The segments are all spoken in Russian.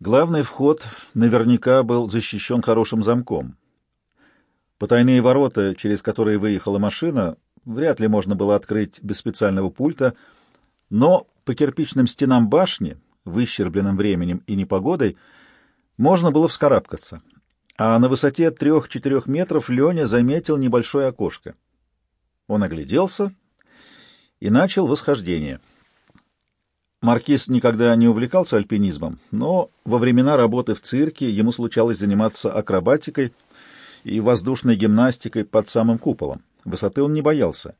Главный вход наверняка был защищен хорошим замком. Потайные ворота, через которые выехала машина, вряд ли можно было открыть без специального пульта, но по кирпичным стенам башни, выщербленным временем и непогодой, можно было вскарабкаться. А на высоте трех-четырех метров Леня заметил небольшое окошко. Он огляделся и начал восхождение. Маркиз никогда не увлекался альпинизмом, но во времена работы в цирке ему случалось заниматься акробатикой и воздушной гимнастикой под самым куполом. Высоты он не боялся.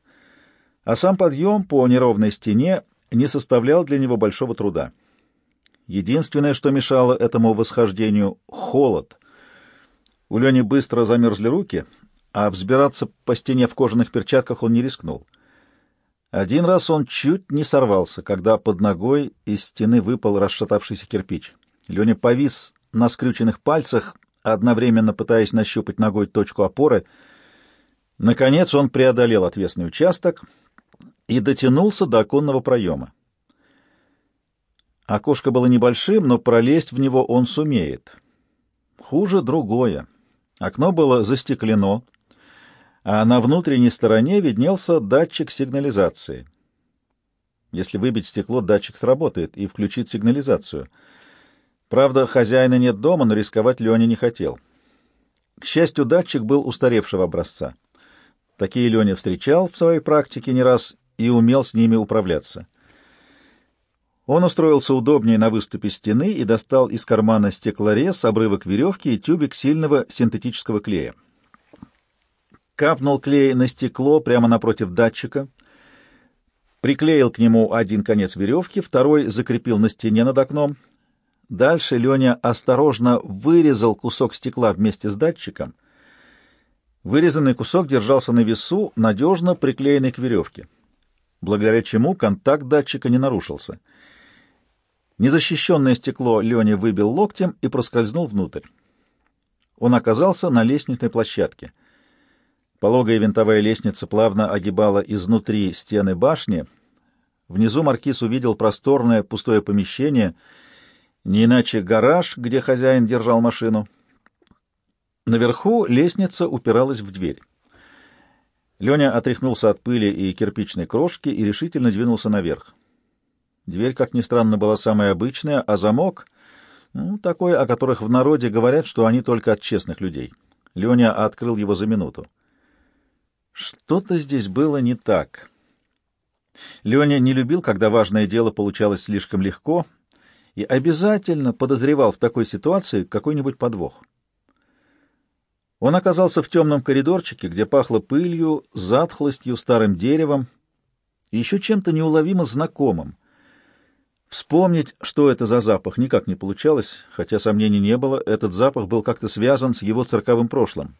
А сам подъем по неровной стене не составлял для него большого труда. Единственное, что мешало этому восхождению — холод. У Лени быстро замерзли руки, а взбираться по стене в кожаных перчатках он не рискнул — один раз он чуть не сорвался, когда под ногой из стены выпал расшатавшийся кирпич. Леня повис на скрюченных пальцах, одновременно пытаясь нащупать ногой точку опоры. Наконец он преодолел отвесный участок и дотянулся до оконного проема. Окошко было небольшим, но пролезть в него он сумеет. Хуже другое. Окно было застеклено, а на внутренней стороне виднелся датчик сигнализации. Если выбить стекло, датчик сработает и включит сигнализацию. Правда, хозяина нет дома, но рисковать Леня не хотел. К счастью, датчик был устаревшего образца. Такие Леня встречал в своей практике не раз и умел с ними управляться. Он устроился удобнее на выступе стены и достал из кармана стеклорез, обрывок веревки и тюбик сильного синтетического клея капнул клей на стекло прямо напротив датчика, приклеил к нему один конец веревки, второй закрепил на стене над окном. Дальше Леня осторожно вырезал кусок стекла вместе с датчиком. Вырезанный кусок держался на весу, надежно приклеенный к веревке, благодаря чему контакт датчика не нарушился. Незащищенное стекло Леня выбил локтем и проскользнул внутрь. Он оказался на лестничной площадке — Пологая винтовая лестница плавно огибала изнутри стены башни. Внизу маркиз увидел просторное пустое помещение, не иначе гараж, где хозяин держал машину. Наверху лестница упиралась в дверь. Леня отряхнулся от пыли и кирпичной крошки и решительно двинулся наверх. Дверь, как ни странно, была самая обычная, а замок ну, — такой, о которых в народе говорят, что они только от честных людей. Леня открыл его за минуту. Что-то здесь было не так. Леня не любил, когда важное дело получалось слишком легко, и обязательно подозревал в такой ситуации какой-нибудь подвох. Он оказался в темном коридорчике, где пахло пылью, затхлостью, старым деревом и еще чем-то неуловимо знакомым. Вспомнить, что это за запах, никак не получалось, хотя сомнений не было, этот запах был как-то связан с его цирковым прошлым.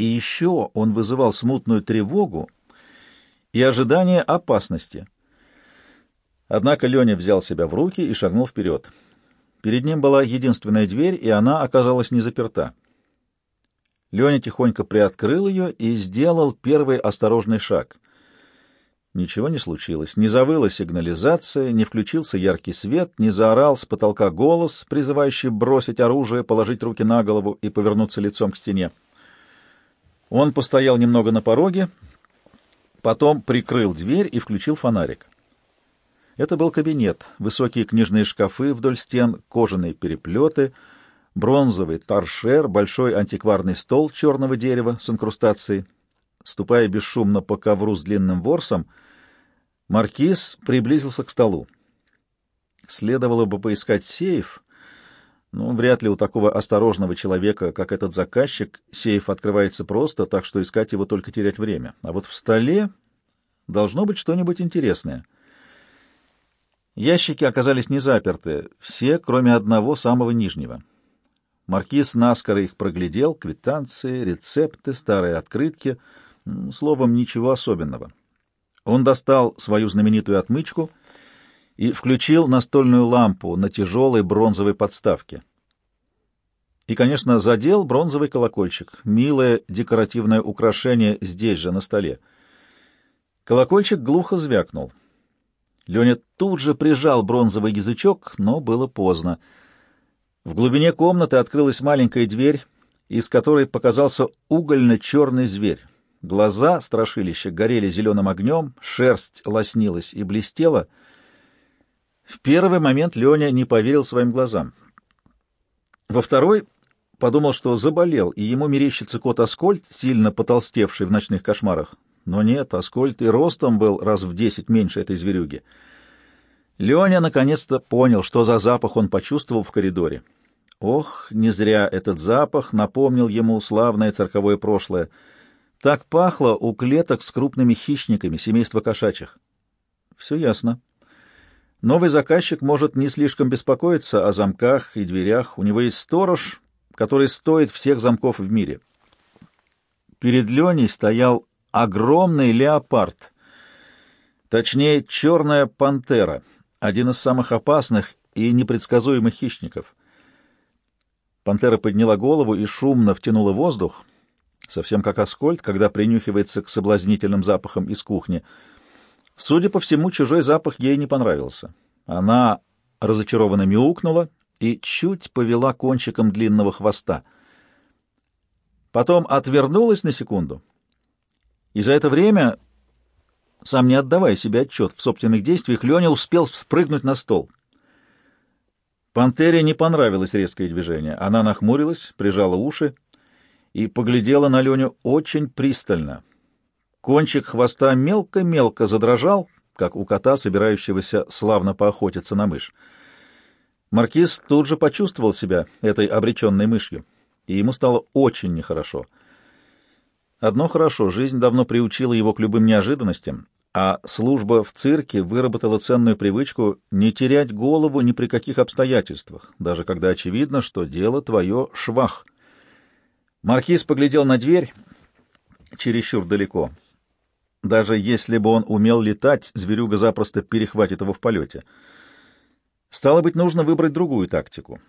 И еще он вызывал смутную тревогу и ожидание опасности. Однако Леня взял себя в руки и шагнул вперед. Перед ним была единственная дверь, и она оказалась не заперта. Леня тихонько приоткрыл ее и сделал первый осторожный шаг. Ничего не случилось. Не завыла сигнализация, не включился яркий свет, не заорал с потолка голос, призывающий бросить оружие, положить руки на голову и повернуться лицом к стене. Он постоял немного на пороге, потом прикрыл дверь и включил фонарик. Это был кабинет, высокие книжные шкафы вдоль стен, кожаные переплеты, бронзовый торшер, большой антикварный стол черного дерева с инкрустацией. Ступая бесшумно по ковру с длинным ворсом, маркиз приблизился к столу. Следовало бы поискать сейф, ну, вряд ли у такого осторожного человека, как этот заказчик, сейф открывается просто, так что искать его только терять время. А вот в столе должно быть что-нибудь интересное. Ящики оказались не заперты, все, кроме одного, самого нижнего. Маркиз наскоро их проглядел, квитанции, рецепты, старые открытки, словом, ничего особенного. Он достал свою знаменитую отмычку — и включил настольную лампу на тяжелой бронзовой подставке. И, конечно, задел бронзовый колокольчик, милое декоративное украшение здесь же, на столе. Колокольчик глухо звякнул. Леня тут же прижал бронзовый язычок, но было поздно. В глубине комнаты открылась маленькая дверь, из которой показался угольно-черный зверь. Глаза страшилища горели зеленым огнем, шерсть лоснилась и блестела. В первый момент Леня не поверил своим глазам. Во второй подумал, что заболел, и ему мерещится кот Аскольд, сильно потолстевший в ночных кошмарах. Но нет, Аскольд и ростом был раз в десять меньше этой зверюги. Леня наконец-то понял, что за запах он почувствовал в коридоре. Ох, не зря этот запах напомнил ему славное цирковое прошлое. Так пахло у клеток с крупными хищниками семейства кошачьих. Все ясно. Новый заказчик может не слишком беспокоиться о замках и дверях. У него есть сторож, который стоит всех замков в мире. Перед Леней стоял огромный леопард, точнее, черная пантера — один из самых опасных и непредсказуемых хищников. Пантера подняла голову и шумно втянула воздух, совсем как Аскольд, когда принюхивается к соблазнительным запахам из кухни. Судя по всему, чужой запах ей не понравился. Она разочарованно мяукнула и чуть повела кончиком длинного хвоста. Потом отвернулась на секунду, и за это время сам не отдавая себе отчет в собственных действиях, Леня успел спрыгнуть на стол. Пантере не понравилось резкое движение. Она нахмурилась, прижала уши и поглядела на Леню очень пристально. Кончик хвоста мелко-мелко задрожал, как у кота, собирающегося славно поохотиться на мышь. Маркиз тут же почувствовал себя этой обреченной мышью, и ему стало очень нехорошо — Одно хорошо, жизнь давно приучила его к любым неожиданностям, а служба в цирке выработала ценную привычку не терять голову ни при каких обстоятельствах, даже когда очевидно, что дело твое швах. Маркиз поглядел на дверь чересчур далеко. Даже если бы он умел летать, зверюга запросто перехватит его в полете. Стало быть, нужно выбрать другую тактику.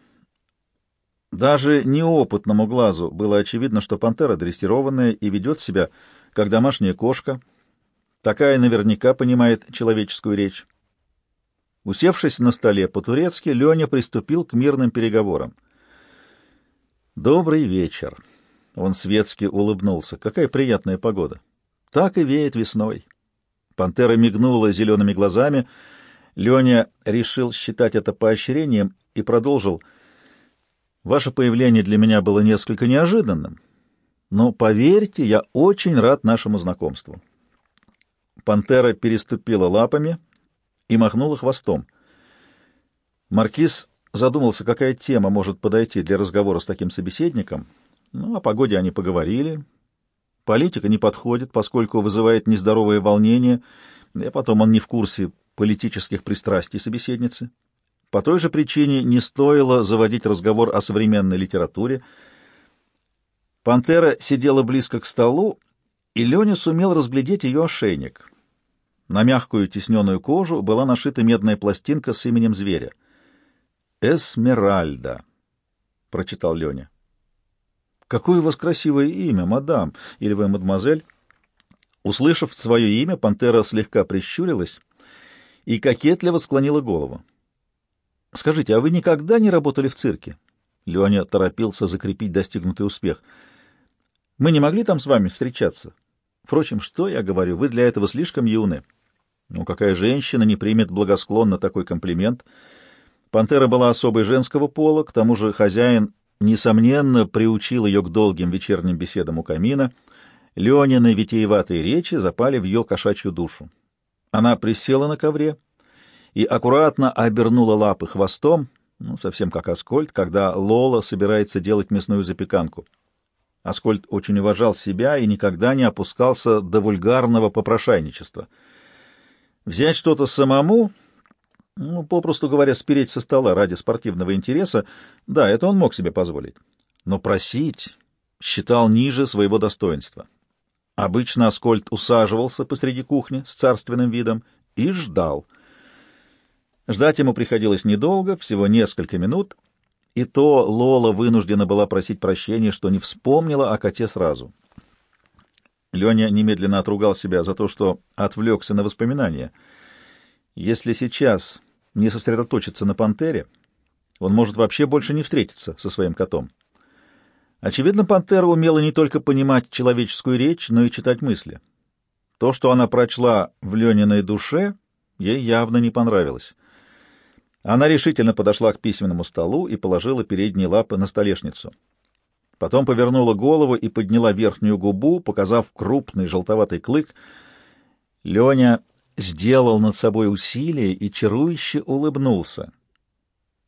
Даже неопытному глазу было очевидно, что пантера дрессированная и ведет себя, как домашняя кошка. Такая наверняка понимает человеческую речь. Усевшись на столе по-турецки, Леня приступил к мирным переговорам. «Добрый вечер!» Он светски улыбнулся. «Какая приятная погода! Так и веет весной!» Пантера мигнула зелеными глазами. Леня решил считать это поощрением и продолжил — Ваше появление для меня было несколько неожиданным, но, поверьте, я очень рад нашему знакомству. Пантера переступила лапами и махнула хвостом. Маркиз задумался, какая тема может подойти для разговора с таким собеседником. Ну, о погоде они поговорили. Политика не подходит, поскольку вызывает нездоровое волнение, и потом он не в курсе политических пристрастий собеседницы. По той же причине не стоило заводить разговор о современной литературе. Пантера сидела близко к столу, и Леня сумел разглядеть ее ошейник. На мягкую тесненную кожу была нашита медная пластинка с именем зверя. «Эсмеральда», — прочитал Леня. «Какое у вас красивое имя, мадам, или вы мадемуазель?» Услышав свое имя, пантера слегка прищурилась и кокетливо склонила голову. Скажите, а вы никогда не работали в цирке? Леня торопился закрепить достигнутый успех. Мы не могли там с вами встречаться? Впрочем, что я говорю, вы для этого слишком юны. Ну, какая женщина не примет благосклонно такой комплимент? Пантера была особой женского пола, к тому же хозяин, несомненно, приучил ее к долгим вечерним беседам у камина. Ленины витиеватые речи запали в ее кошачью душу. Она присела на ковре, и аккуратно обернула лапы хвостом, ну, совсем как Аскольд, когда Лола собирается делать мясную запеканку. Аскольд очень уважал себя и никогда не опускался до вульгарного попрошайничества. Взять что-то самому, ну, попросту говоря, спереть со стола ради спортивного интереса, да, это он мог себе позволить. Но просить считал ниже своего достоинства. Обычно Аскольд усаживался посреди кухни с царственным видом и ждал — Ждать ему приходилось недолго, всего несколько минут, и то Лола вынуждена была просить прощения, что не вспомнила о коте сразу. Леня немедленно отругал себя за то, что отвлекся на воспоминания. Если сейчас не сосредоточиться на пантере, Он может вообще больше не встретиться со своим котом. Очевидно, пантера умела не только понимать человеческую речь, но и читать мысли. То, что она прочла в Лениной душе, ей явно не понравилось. Она решительно подошла к письменному столу и положила передние лапы на столешницу. Потом повернула голову и подняла верхнюю губу, показав крупный желтоватый клык. Леня сделал над собой усилие и чарующе улыбнулся.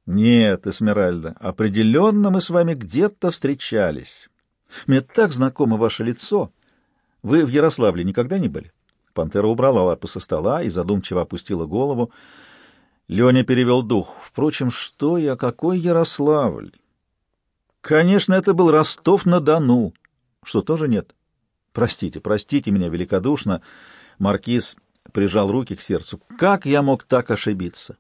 «Нет, Эсмеральда, определенно мы с вами где-то встречались. Мне так знакомо ваше лицо. Вы в Ярославле никогда не были?» Пантера убрала лапы со стола и задумчиво опустила голову. Леня перевел дух. Впрочем, что я, какой Ярославль? Конечно, это был Ростов-на-Дону, что тоже нет. Простите, простите меня великодушно. Маркиз прижал руки к сердцу. Как я мог так ошибиться?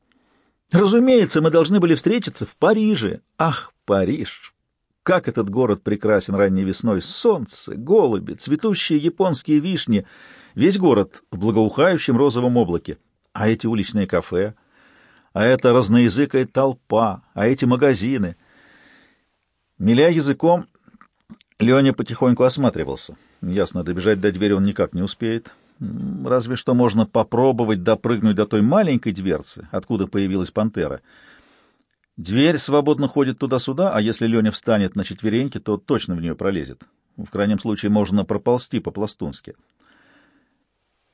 Разумеется, мы должны были встретиться в Париже. Ах, Париж! Как этот город прекрасен ранней весной! Солнце, голуби, цветущие японские вишни. Весь город в благоухающем розовом облаке. А эти уличные кафе, а эта разноязыкая толпа, а эти магазины. Миля языком, Леня потихоньку осматривался. Ясно, добежать до двери он никак не успеет. Разве что можно попробовать допрыгнуть до той маленькой дверцы, откуда появилась пантера. Дверь свободно ходит туда-сюда, а если Леня встанет на четвереньки, то точно в нее пролезет. В крайнем случае можно проползти по-пластунски.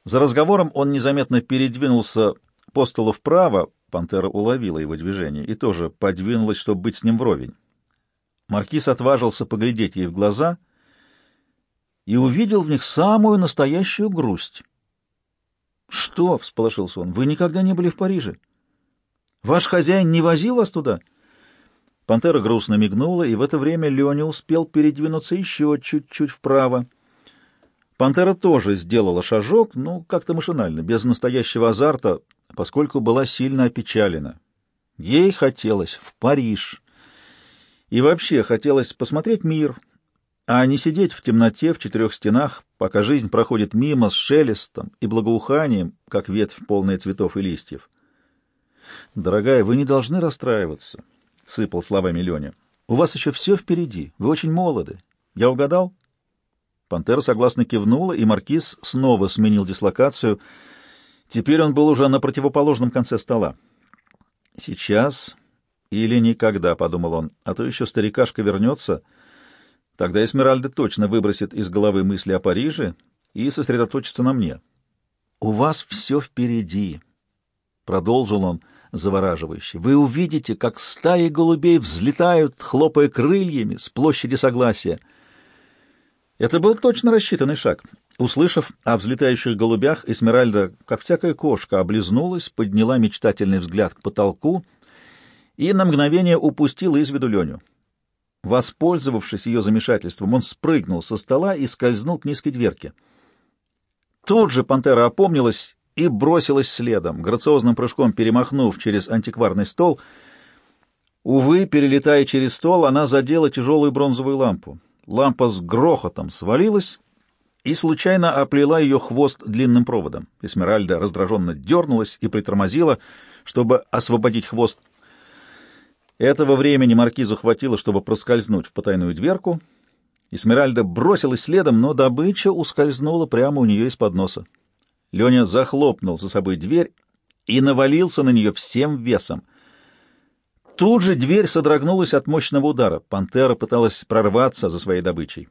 За разговором он незаметно передвинулся по столу вправо, пантера уловила его движение и тоже подвинулась, чтобы быть с ним вровень. Маркиз отважился поглядеть ей в глаза — и увидел в них самую настоящую грусть. «Что?» — всполошился он. «Вы никогда не были в Париже? Ваш хозяин не возил вас туда?» Пантера грустно мигнула, и в это время Леня успел передвинуться еще чуть-чуть вправо. Пантера тоже сделала шажок, ну, как-то машинально, без настоящего азарта, поскольку была сильно опечалена. Ей хотелось в Париж. И вообще хотелось посмотреть мир, а не сидеть в темноте в четырех стенах, пока жизнь проходит мимо с шелестом и благоуханием, как ветвь, полная цветов и листьев. «Дорогая, вы не должны расстраиваться», — сыпал словами Леня. «У вас еще все впереди. Вы очень молоды. Я угадал?» Пантера согласно кивнула, и маркиз снова сменил дислокацию. Теперь он был уже на противоположном конце стола. «Сейчас или никогда», — подумал он, — «а то еще старикашка вернется». Тогда Эсмеральда точно выбросит из головы мысли о Париже и сосредоточится на мне. «У вас все впереди», — продолжил он завораживающе. «Вы увидите, как стаи голубей взлетают, хлопая крыльями с площади Согласия». Это был точно рассчитанный шаг. Услышав о взлетающих голубях, Эсмеральда, как всякая кошка, облизнулась, подняла мечтательный взгляд к потолку и на мгновение упустила из виду Леню. Воспользовавшись ее замешательством, он спрыгнул со стола и скользнул к низкой дверке. Тут же пантера опомнилась и бросилась следом, грациозным прыжком перемахнув через антикварный стол. Увы, перелетая через стол, она задела тяжелую бронзовую лампу. Лампа с грохотом свалилась и случайно оплела ее хвост длинным проводом. Эсмеральда раздраженно дернулась и притормозила, чтобы освободить хвост. Этого времени маркизу хватило, чтобы проскользнуть в потайную дверку. Эсмеральда бросилась следом, но добыча ускользнула прямо у нее из-под носа. Леня захлопнул за собой дверь и навалился на нее всем весом. Тут же дверь содрогнулась от мощного удара. Пантера пыталась прорваться за своей добычей.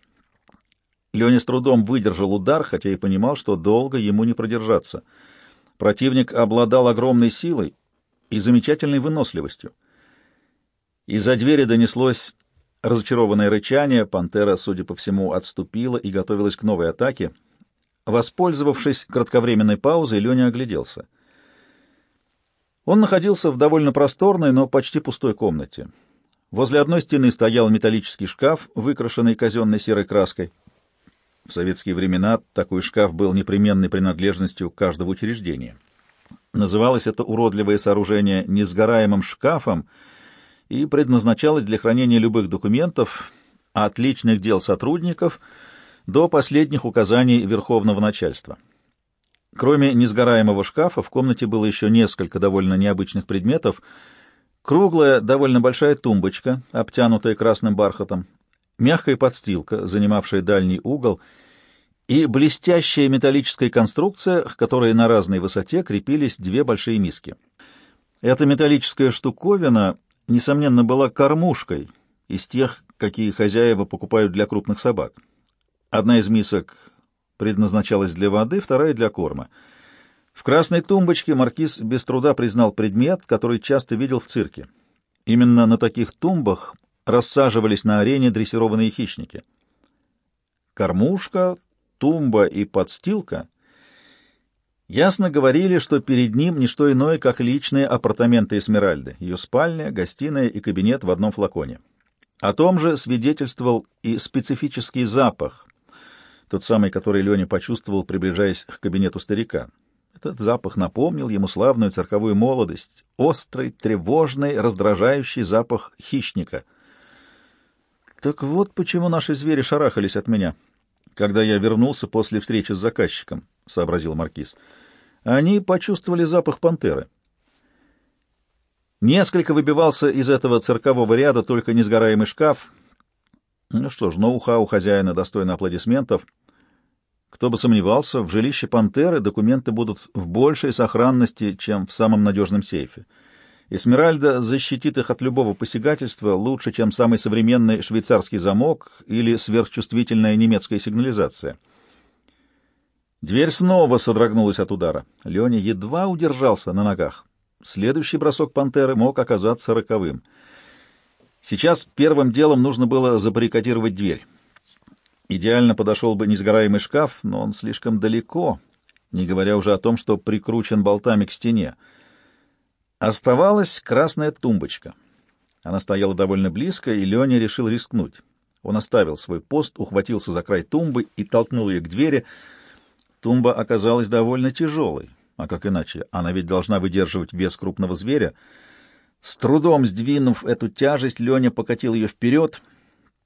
Леня с трудом выдержал удар, хотя и понимал, что долго ему не продержаться. Противник обладал огромной силой и замечательной выносливостью. Из-за двери донеслось разочарованное рычание, пантера, судя по всему, отступила и готовилась к новой атаке. Воспользовавшись кратковременной паузой, Леня огляделся. Он находился в довольно просторной, но почти пустой комнате. Возле одной стены стоял металлический шкаф, выкрашенный казенной серой краской. В советские времена такой шкаф был непременной принадлежностью каждого учреждения. Называлось это уродливое сооружение несгораемым шкафом — и предназначалась для хранения любых документов, от личных дел сотрудников до последних указаний верховного начальства. Кроме несгораемого шкафа, в комнате было еще несколько довольно необычных предметов. Круглая, довольно большая тумбочка, обтянутая красным бархатом, мягкая подстилка, занимавшая дальний угол, и блестящая металлическая конструкция, к которой на разной высоте крепились две большие миски. Эта металлическая штуковина, несомненно, была кормушкой из тех, какие хозяева покупают для крупных собак. Одна из мисок предназначалась для воды, вторая — для корма. В красной тумбочке маркиз без труда признал предмет, который часто видел в цирке. Именно на таких тумбах рассаживались на арене дрессированные хищники. Кормушка, тумба и подстилка ясно говорили, что перед ним не что иное, как личные апартаменты Эсмеральды, ее спальня, гостиная и кабинет в одном флаконе. О том же свидетельствовал и специфический запах, тот самый, который Леня почувствовал, приближаясь к кабинету старика. Этот запах напомнил ему славную цирковую молодость, острый, тревожный, раздражающий запах хищника. Так вот почему наши звери шарахались от меня, когда я вернулся после встречи с заказчиком, — сообразил Маркиз. Они почувствовали запах пантеры. Несколько выбивался из этого циркового ряда только несгораемый шкаф. Ну что ж, ноу-хау хозяина достойно аплодисментов. Кто бы сомневался, в жилище пантеры документы будут в большей сохранности, чем в самом надежном сейфе. Эсмеральда защитит их от любого посягательства лучше, чем самый современный швейцарский замок или сверхчувствительная немецкая сигнализация. Дверь снова содрогнулась от удара. Леня едва удержался на ногах. Следующий бросок «Пантеры» мог оказаться роковым. Сейчас первым делом нужно было забаррикадировать дверь. Идеально подошел бы несгораемый шкаф, но он слишком далеко, не говоря уже о том, что прикручен болтами к стене. Оставалась красная тумбочка. Она стояла довольно близко, и Леня решил рискнуть. Он оставил свой пост, ухватился за край тумбы и толкнул ее к двери. Тумба оказалась довольно тяжелой. А как иначе? Она ведь должна выдерживать вес крупного зверя. С трудом сдвинув эту тяжесть, Леня покатил ее вперед.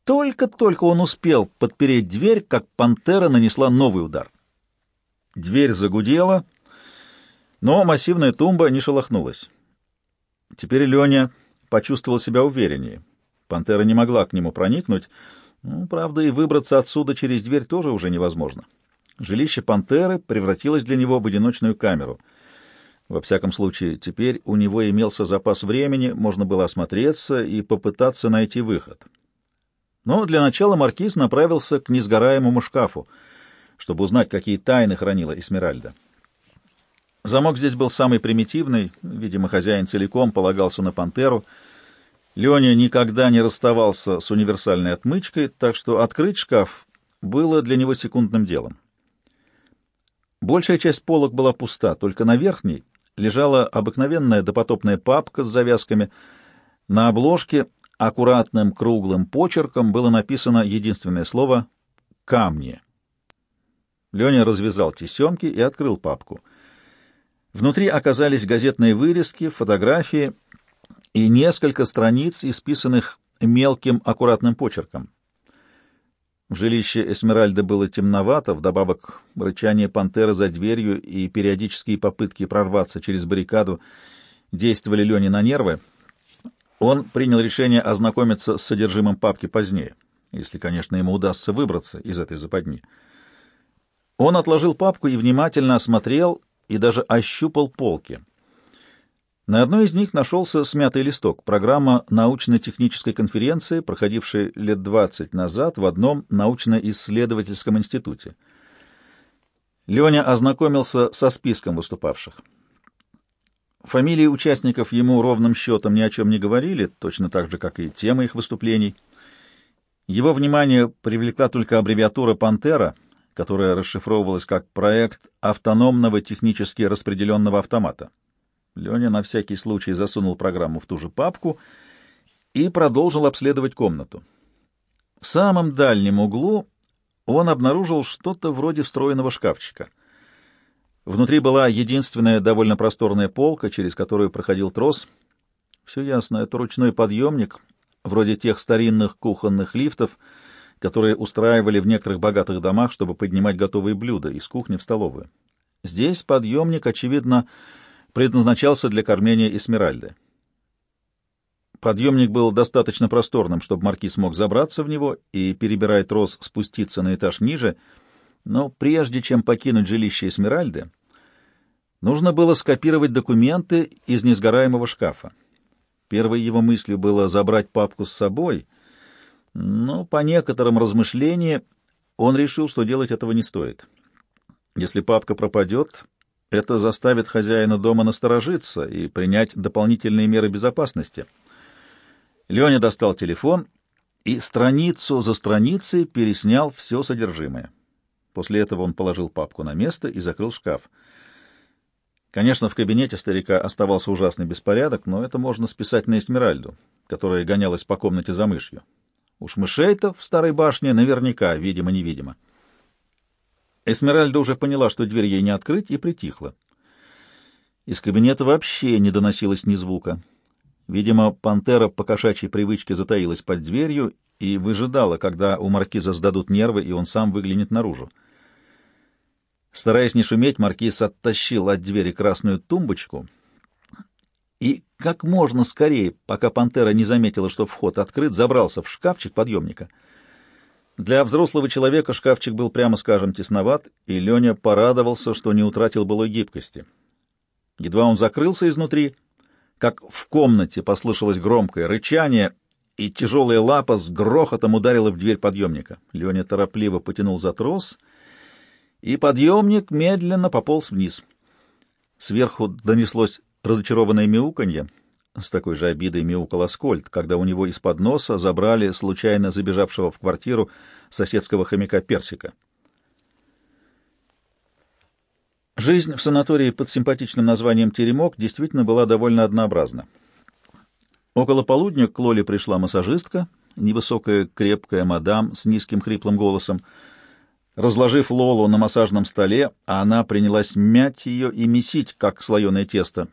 Только-только он успел подпереть дверь, как пантера нанесла новый удар. Дверь загудела, но массивная тумба не шелохнулась. Теперь Леня почувствовал себя увереннее. Пантера не могла к нему проникнуть, ну, правда, и выбраться отсюда через дверь тоже уже невозможно. Жилище пантеры превратилось для него в одиночную камеру. Во всяком случае, теперь у него имелся запас времени, можно было осмотреться и попытаться найти выход. Но для начала маркиз направился к несгораемому шкафу, чтобы узнать, какие тайны хранила Эсмеральда. Замок здесь был самый примитивный, видимо, хозяин целиком полагался на пантеру. Леня никогда не расставался с универсальной отмычкой, так что открыть шкаф было для него секундным делом. Большая часть полок была пуста, только на верхней лежала обыкновенная допотопная папка с завязками. На обложке аккуратным круглым почерком было написано единственное слово «камни». Леня развязал тесемки и открыл папку. Внутри оказались газетные вырезки, фотографии и несколько страниц, исписанных мелким аккуратным почерком. В жилище Эсмеральды было темновато, вдобавок рычание пантеры за дверью и периодические попытки прорваться через баррикаду действовали Лене на нервы. Он принял решение ознакомиться с содержимым папки позднее, если, конечно, ему удастся выбраться из этой западни. Он отложил папку и внимательно осмотрел и даже ощупал полки — на одной из них нашелся смятый листок, программа научно-технической конференции, проходившей лет 20 назад в одном научно-исследовательском институте. Леня ознакомился со списком выступавших. Фамилии участников ему ровным счетом ни о чем не говорили, точно так же, как и темы их выступлений. Его внимание привлекла только аббревиатура «Пантера», которая расшифровывалась как «Проект автономного технически распределенного автомата». Леня на всякий случай засунул программу в ту же папку и продолжил обследовать комнату. В самом дальнем углу он обнаружил что-то вроде встроенного шкафчика. Внутри была единственная довольно просторная полка, через которую проходил трос. Все ясно, это ручной подъемник, вроде тех старинных кухонных лифтов, которые устраивали в некоторых богатых домах, чтобы поднимать готовые блюда из кухни в столовую. Здесь подъемник, очевидно, предназначался для кормления Эсмеральды. Подъемник был достаточно просторным, чтобы маркиз мог забраться в него и, перебирая трос, спуститься на этаж ниже, но прежде чем покинуть жилище Эсмеральды, нужно было скопировать документы из несгораемого шкафа. Первой его мыслью было забрать папку с собой, но по некоторым размышлениям он решил, что делать этого не стоит. Если папка пропадет, это заставит хозяина дома насторожиться и принять дополнительные меры безопасности — Леня достал телефон и страницу за страницей переснял все содержимое. После этого он положил папку на место и закрыл шкаф. Конечно, в кабинете старика оставался ужасный беспорядок, но это можно списать на Эсмеральду, которая гонялась по комнате за мышью. Уж мышей-то в старой башне наверняка, видимо-невидимо. Эсмеральда уже поняла, что дверь ей не открыть, и притихла. Из кабинета вообще не доносилось ни звука. Видимо, пантера по кошачьей привычке затаилась под дверью и выжидала, когда у маркиза сдадут нервы, и он сам выглянет наружу. Стараясь не шуметь, маркиз оттащил от двери красную тумбочку и как можно скорее, пока пантера не заметила, что вход открыт, забрался в шкафчик подъемника. Для взрослого человека шкафчик был, прямо скажем, тесноват, и Леня порадовался, что не утратил былой гибкости. Едва он закрылся изнутри, как в комнате послышалось громкое рычание, и тяжелая лапа с грохотом ударила в дверь подъемника. Леня торопливо потянул за трос, и подъемник медленно пополз вниз. Сверху донеслось разочарованное мяуканье. С такой же обидой мяукал Аскольд, когда у него из-под носа забрали случайно забежавшего в квартиру соседского хомяка Персика. Жизнь в санатории под симпатичным названием «Теремок» действительно была довольно однообразна. Около полудня к Лоле пришла массажистка, невысокая крепкая мадам с низким хриплым голосом. Разложив Лолу на массажном столе, она принялась мять ее и месить, как слоеное тесто.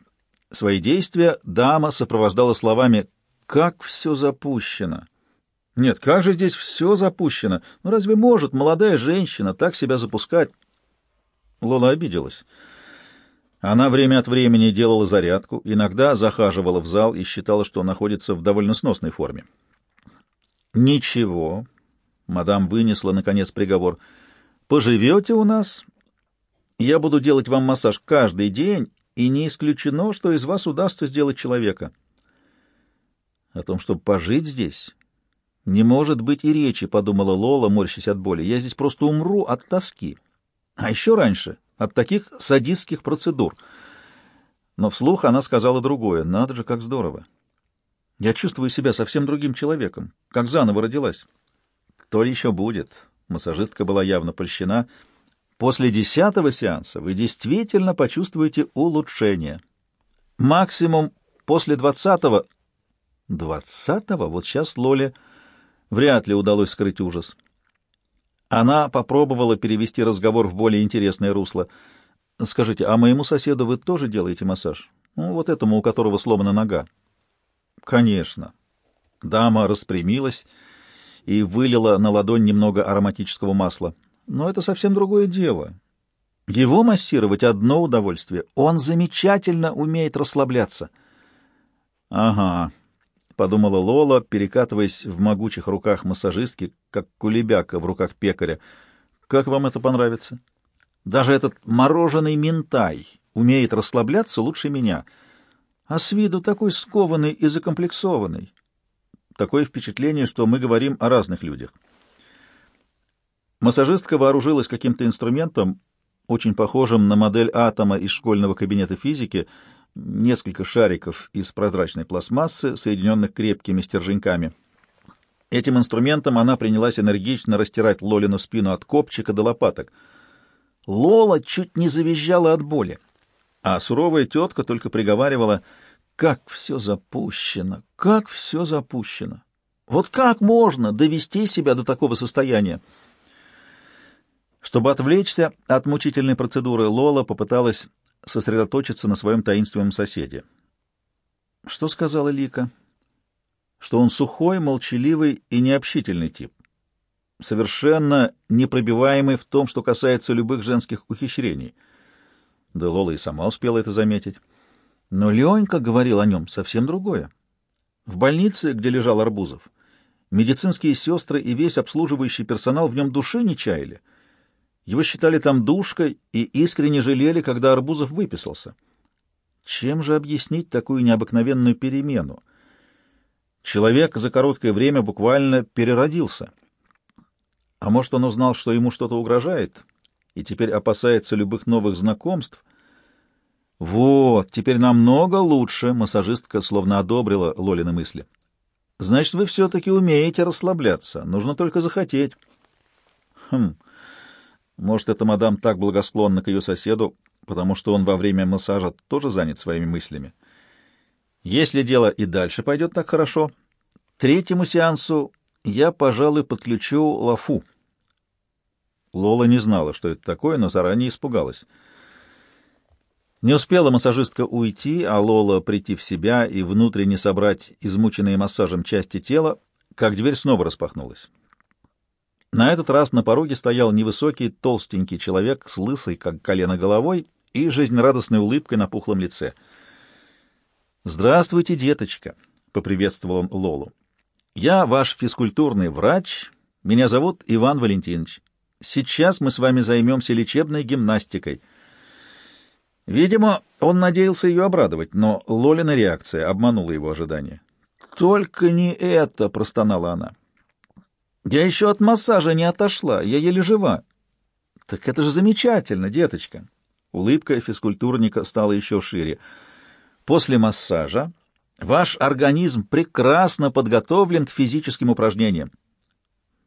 Свои действия дама сопровождала словами «Как все запущено!» Нет, как же здесь все запущено? Ну разве может молодая женщина так себя запускать? Лола обиделась. Она время от времени делала зарядку, иногда захаживала в зал и считала, что находится в довольно сносной форме. «Ничего», — мадам вынесла, наконец, приговор, — «поживете у нас, я буду делать вам массаж каждый день, и не исключено, что из вас удастся сделать человека». О том, чтобы пожить здесь, не может быть и речи, — подумала Лола, морщась от боли. Я здесь просто умру от тоски. А еще раньше от таких садистских процедур. Но вслух она сказала другое. Надо же, как здорово. Я чувствую себя совсем другим человеком, как заново родилась. Кто еще будет? Массажистка была явно польщена. После десятого сеанса вы действительно почувствуете улучшение. Максимум после двадцатого... Двадцатого? Вот сейчас Лоле вряд ли удалось скрыть ужас. Она попробовала перевести разговор в более интересное русло. «Скажите, а моему соседу вы тоже делаете массаж? Ну, вот этому, у которого сломана нога». «Конечно». Дама распрямилась и вылила на ладонь немного ароматического масла. «Но это совсем другое дело. Его массировать — одно удовольствие. Он замечательно умеет расслабляться». «Ага», подумала Лола, перекатываясь в могучих руках массажистки, как кулебяка в руках пекаря. Как вам это понравится? Даже этот мороженый ментай умеет расслабляться лучше меня, а с виду такой скованный и закомплексованный. Такое впечатление, что мы говорим о разных людях. Массажистка вооружилась каким-то инструментом, очень похожим на модель атома из школьного кабинета физики — несколько шариков из прозрачной пластмассы, соединенных крепкими стерженьками. Этим инструментом она принялась энергично растирать Лолину спину от копчика до лопаток. Лола чуть не завизжала от боли, а суровая тетка только приговаривала, «Как все запущено! Как все запущено! Вот как можно довести себя до такого состояния?» Чтобы отвлечься от мучительной процедуры, Лола попыталась сосредоточиться на своем таинственном соседе. Что сказала Лика? Что он сухой, молчаливый и необщительный тип. Совершенно непробиваемый в том, что касается любых женских ухищрений. Да Лола и сама успела это заметить. Но Ленька говорил о нем совсем другое. В больнице, где лежал Арбузов, медицинские сестры и весь обслуживающий персонал в нем души не чаяли. Его считали там душкой и искренне жалели, когда Арбузов выписался. Чем же объяснить такую необыкновенную перемену? Человек за короткое время буквально переродился. А может, он узнал, что ему что-то угрожает, и теперь опасается любых новых знакомств? Вот, теперь намного лучше, массажистка словно одобрила Лолины мысли. Значит, вы все-таки умеете расслабляться, нужно только захотеть. Хм, может, эта мадам так благосклонна к ее соседу, потому что он во время массажа тоже занят своими мыслями. Если дело и дальше пойдет так хорошо, третьему сеансу я, пожалуй, подключу лафу. Лола не знала, что это такое, но заранее испугалась. Не успела массажистка уйти, а Лола прийти в себя и внутренне собрать измученные массажем части тела, как дверь снова распахнулась. На этот раз на пороге стоял невысокий, толстенький человек с лысой, как колено головой, и жизнерадостной улыбкой на пухлом лице — «Здравствуйте, деточка», — поприветствовал он Лолу. «Я ваш физкультурный врач. Меня зовут Иван Валентинович. Сейчас мы с вами займемся лечебной гимнастикой». Видимо, он надеялся ее обрадовать, но Лолина реакция обманула его ожидания. «Только не это!» — простонала она. «Я еще от массажа не отошла, я еле жива». «Так это же замечательно, деточка!» Улыбка физкультурника стала еще шире. После массажа ваш организм прекрасно подготовлен к физическим упражнениям.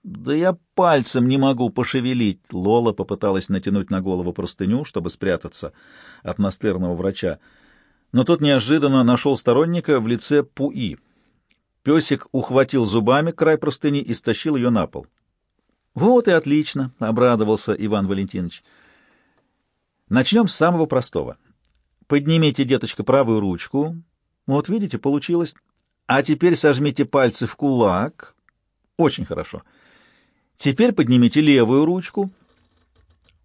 Да я пальцем не могу пошевелить. Лола попыталась натянуть на голову простыню, чтобы спрятаться от настырного врача. Но тот неожиданно нашел сторонника в лице Пуи. Песик ухватил зубами край простыни и стащил ее на пол. «Вот и отлично!» — обрадовался Иван Валентинович. «Начнем с самого простого. Поднимите, деточка, правую ручку. Вот, видите, получилось. А теперь сожмите пальцы в кулак. Очень хорошо. Теперь поднимите левую ручку.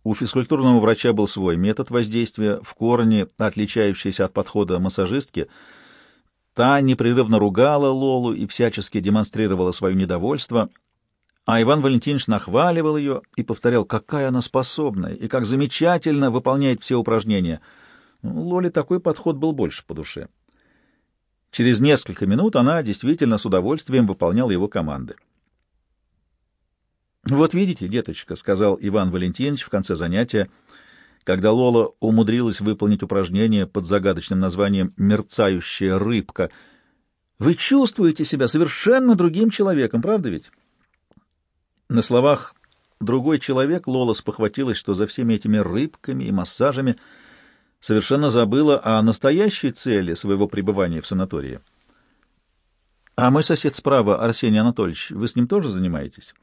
У физкультурного врача был свой метод воздействия, в корне отличающийся от подхода массажистки. Та непрерывно ругала Лолу и всячески демонстрировала свое недовольство, а Иван Валентинович нахваливал ее и повторял, какая она способная и как замечательно выполняет все упражнения — Лоле такой подход был больше по душе. Через несколько минут она действительно с удовольствием выполняла его команды. «Вот видите, деточка», — сказал Иван Валентинович в конце занятия, когда Лола умудрилась выполнить упражнение под загадочным названием «мерцающая рыбка». «Вы чувствуете себя совершенно другим человеком, правда ведь?» На словах «другой человек» Лола спохватилась, что за всеми этими рыбками и массажами — совершенно забыла о настоящей цели своего пребывания в санатории. «А мой сосед справа, Арсений Анатольевич, вы с ним тоже занимаетесь?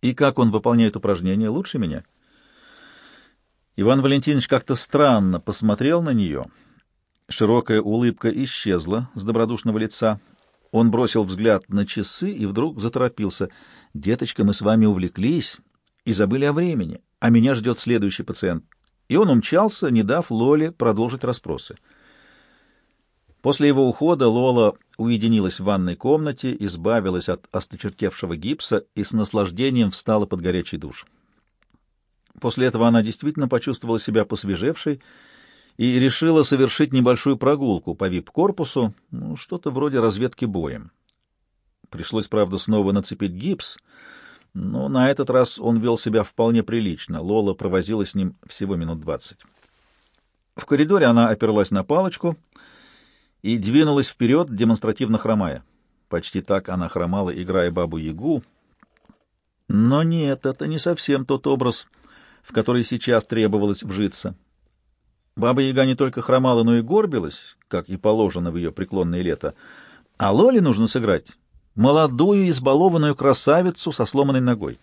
И как он выполняет упражнения? Лучше меня?» Иван Валентинович как-то странно посмотрел на нее. Широкая улыбка исчезла с добродушного лица. Он бросил взгляд на часы и вдруг заторопился. «Деточка, мы с вами увлеклись и забыли о времени, а меня ждет следующий пациент и он умчался, не дав Лоле продолжить расспросы. После его ухода Лола уединилась в ванной комнате, избавилась от осточертевшего гипса и с наслаждением встала под горячий душ. После этого она действительно почувствовала себя посвежевшей и решила совершить небольшую прогулку по вип-корпусу, ну, что-то вроде разведки боем. Пришлось, правда, снова нацепить гипс — но на этот раз он вел себя вполне прилично. Лола провозила с ним всего минут двадцать. В коридоре она оперлась на палочку и двинулась вперед, демонстративно хромая. Почти так она хромала, играя бабу-ягу. Но нет, это не совсем тот образ, в который сейчас требовалось вжиться. Баба-яга не только хромала, но и горбилась, как и положено в ее преклонное лето. А Лоле нужно сыграть молодую избалованную красавицу со сломанной ногой.